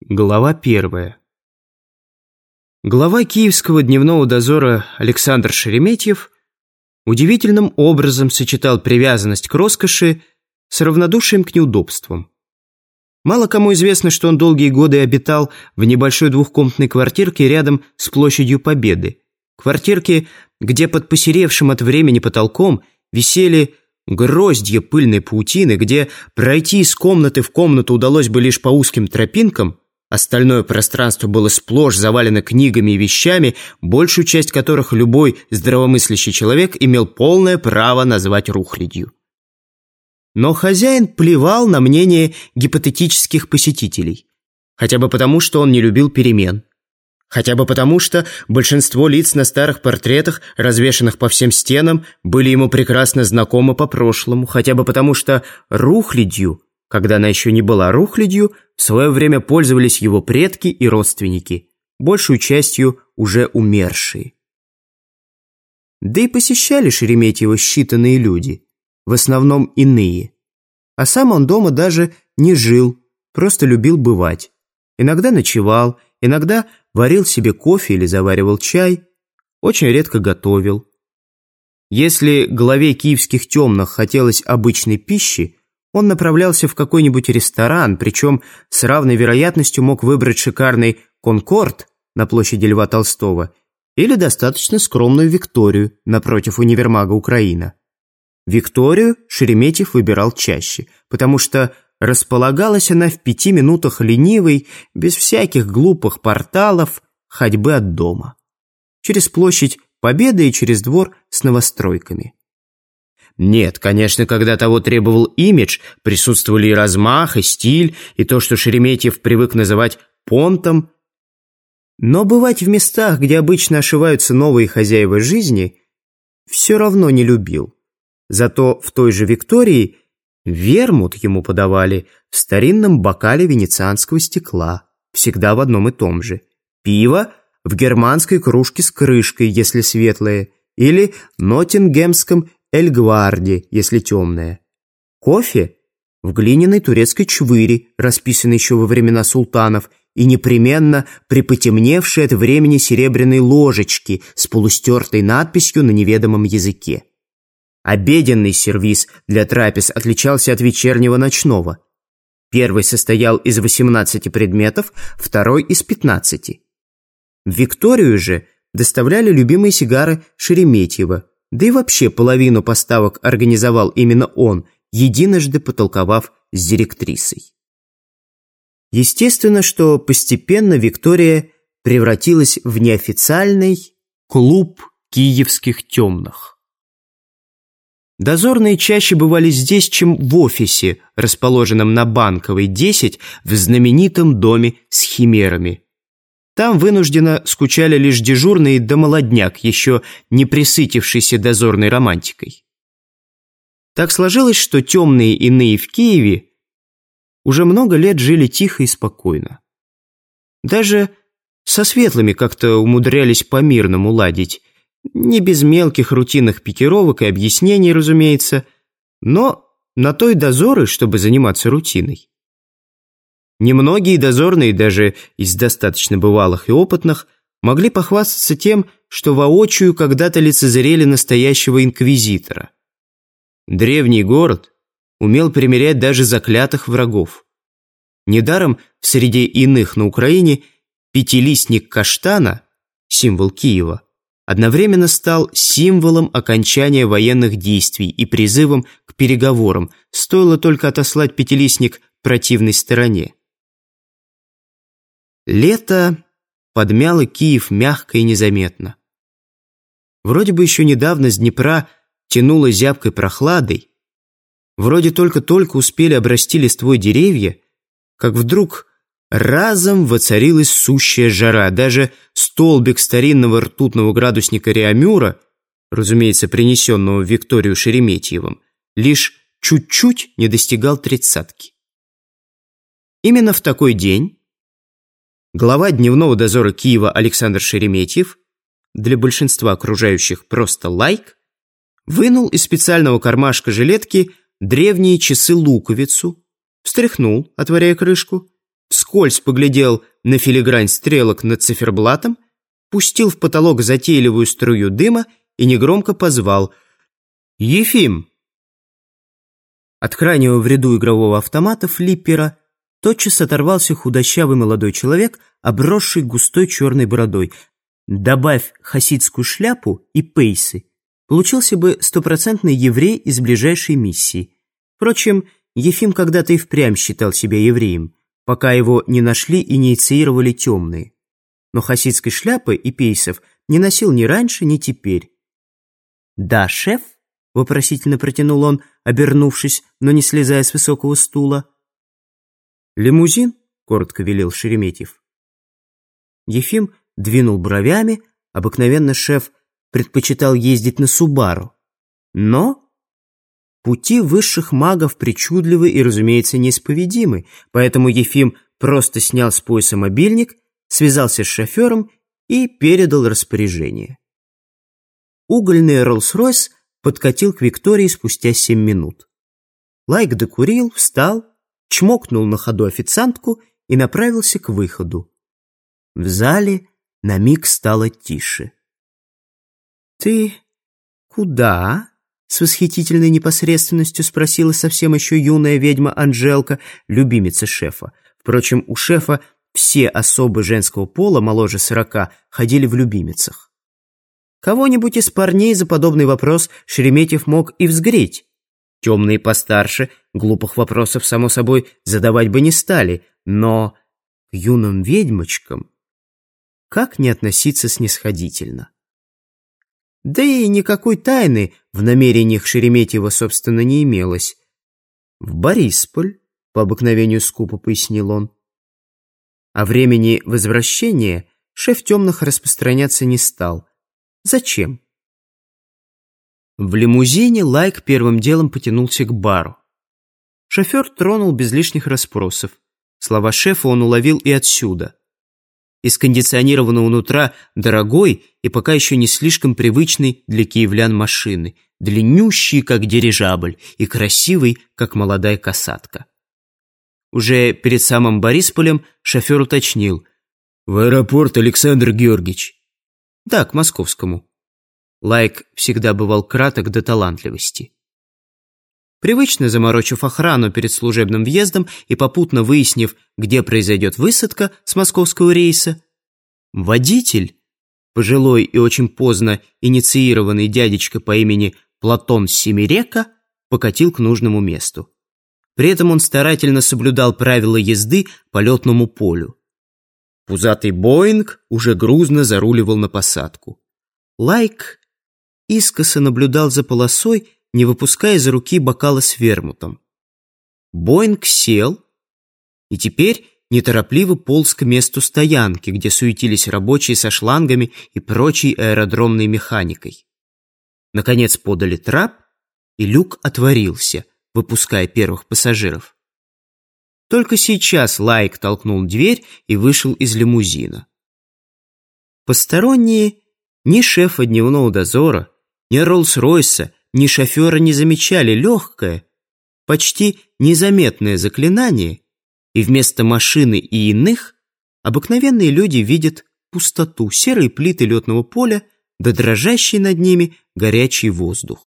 Глава первая. Глава киевского дневного дозора Александр Шереметьев удивительным образом сочетал привязанность к роскоши с равнодушием к неудобствам. Мало кому известно, что он долгие годы обитал в небольшой двухкомнатной квартирке рядом с площадью Победы. Квартирке, где под посеревшим от времени потолком висели гроздья пыльной паутины, где пройти из комнаты в комнату удалось бы лишь по узким тропинкам – Остальное пространство было сплошь завалено книгами и вещами, большую часть которых любой здравомыслящий человек имел полное право назвать рухлядью. Но хозяин плевал на мнение гипотетических посетителей. Хотя бы потому, что он не любил перемен. Хотя бы потому, что большинство лиц на старых портретах, развешанных по всем стенам, были ему прекрасно знакомы по прошлому. Хотя бы потому, что рухлядью – когда она еще не была рухлядью, в свое время пользовались его предки и родственники, большую частью уже умершие. Да и посещали Шереметьево считанные люди, в основном иные. А сам он дома даже не жил, просто любил бывать. Иногда ночевал, иногда варил себе кофе или заваривал чай, очень редко готовил. Если главе киевских темных хотелось обычной пищи, он направлялся в какой-нибудь ресторан, причем с равной вероятностью мог выбрать шикарный «Конкорд» на площади Льва Толстого или достаточно скромную «Викторию» напротив универмага «Украина». Викторию Шереметьев выбирал чаще, потому что располагалась она в пяти минутах ленивой, без всяких глупых порталов, ходьбы от дома. Через площадь Победы и через двор с новостройками. Нет, конечно, когда того требовал имидж, присутствовали и размах, и стиль, и то, что Шереметьев привык называть понтом. Но бывать в местах, где обычно ошиваются новые хозяева жизни, все равно не любил. Зато в той же Виктории вермут ему подавали в старинном бокале венецианского стекла, всегда в одном и том же. Пиво в германской кружке с крышкой, если светлое, или ноттингемском эльгварди, если темная. Кофе в глиняной турецкой чвыре, расписанной еще во времена султанов, и непременно при потемневшей от времени серебряной ложечке с полустертой надписью на неведомом языке. Обеденный сервиз для трапез отличался от вечернего ночного. Первый состоял из 18 предметов, второй из 15. В Викторию же доставляли любимые сигары Шереметьева, да и вообще половину поставок организовал именно он, единожды потолковав с директрисой. Естественно, что постепенно Виктория превратилась в неофициальный клуб киевских темных. Дозорные чаще бывали здесь, чем в офисе, расположенном на Банковой, 10, в знаменитом доме с химерами – там вынужденно скучали лишь дежурные да молодняк, еще не присытившийся дозорной романтикой. Так сложилось, что темные иные в Киеве уже много лет жили тихо и спокойно. Даже со светлыми как-то умудрялись по-мирному ладить, не без мелких рутинных пикировок и объяснений, разумеется, но на той дозоры, чтобы заниматься рутиной. Немногие дозорные, даже из достаточно бывалых и опытных, могли похвастаться тем, что воочию когда-то лицезрели настоящего инквизитора. Древний город умел примерять даже заклятых врагов. Недаром в среде иных на Украине пятилистник каштана, символ Киева, одновременно стал символом окончания военных действий и призывом к переговорам, стоило только отослать пятилистник противной стороне. Лето подмяло Киев мягко и незаметно. Вроде бы еще недавно с Днепра тянуло зябкой прохладой, вроде только-только успели обрасти листвой деревья, как вдруг разом воцарилась сущая жара. Даже столбик старинного ртутного градусника Реамюра, разумеется, принесенного Викторию Шереметьевым, лишь чуть-чуть не достигал тридцатки. Именно в такой день Глава дневного дозора Киева Александр Шереметьев, для большинства окружающих просто лайк, вынул из специального кармашка жилетки древние часы-луковицу, встряхнул, отворяя крышку, вскользь поглядел на филигрань стрелок над циферблатом, пустил в потолок затейливую струю дыма и негромко позвал «Ефим!». От крайнего в ряду игрового автомата флиппера тотчас оторвался худощавый молодой человек, обросший густой черной бородой. Добавь хасидскую шляпу и пейсы, получился бы стопроцентный еврей из ближайшей миссии. Впрочем, Ефим когда-то и впрямь считал себя евреем, пока его не нашли и не инициировали темные. Но хасидской шляпы и пейсов не носил ни раньше, ни теперь. «Да, шеф?» — вопросительно протянул он, обернувшись, но не слезая с высокого стула. «Лимузин?» — коротко велел Шереметьев. Ефим двинул бровями, обыкновенно шеф предпочитал ездить на Субару. Но пути высших магов причудливы и, разумеется, неисповедимы, поэтому Ефим просто снял с пояса мобильник, связался с шофером и передал распоряжение. Угольный Роллс-Ройс подкатил к Виктории спустя семь минут. Лайк докурил, встал, чмокнул на ходу официантку и направился к выходу. В зале на миг стало тише. «Ты куда?» С восхитительной непосредственностью спросила совсем еще юная ведьма Анжелка, любимица шефа. Впрочем, у шефа все особы женского пола моложе сорока ходили в любимицах. Кого-нибудь из парней за подобный вопрос Шереметьев мог и взгреть. Темные постарше глупых вопросов, само собой, задавать бы не стали, но к юным ведьмочкам как не относиться снисходительно? Да и никакой тайны в намерениях Шереметьева, собственно, не имелось. В Борисполь, по обыкновению скупо пояснил он. О времени возвращения шеф темных распространяться не стал. Зачем? В лимузине Лайк первым делом потянулся к бару. Шофер тронул без лишних расспросов. Слова шефа он уловил и отсюда из кондиционированного нутра дорогой и пока еще не слишком привычной для киевлян машины, длиннющий, как дирижабль, и красивый, как молодая касатка. Уже перед самым Борисполем шофер уточнил. «В аэропорт, Александр Георгиевич». «Да, к московскому». Лайк всегда бывал краток до талантливости. Привычно заморочив охрану перед служебным въездом и попутно выяснив, где произойдет высадка с московского рейса, водитель, пожилой и очень поздно инициированный дядечка по имени Платон Семирека, покатил к нужному месту. При этом он старательно соблюдал правила езды по летному полю. Пузатый Боинг уже грузно заруливал на посадку. Лайк искоса наблюдал за полосой не выпуская из руки бокала с вермутом. Боинг сел и теперь неторопливо полз к месту стоянки, где суетились рабочие со шлангами и прочей аэродромной механикой. Наконец подали трап, и люк отворился, выпуская первых пассажиров. Только сейчас Лайк толкнул дверь и вышел из лимузина. Посторонние ни шефа дневного дозора, ни Роллс-Ройса ни шофера не замечали легкое, почти незаметное заклинание, и вместо машины и иных обыкновенные люди видят пустоту, серые плиты летного поля, да дрожащий над ними горячий воздух.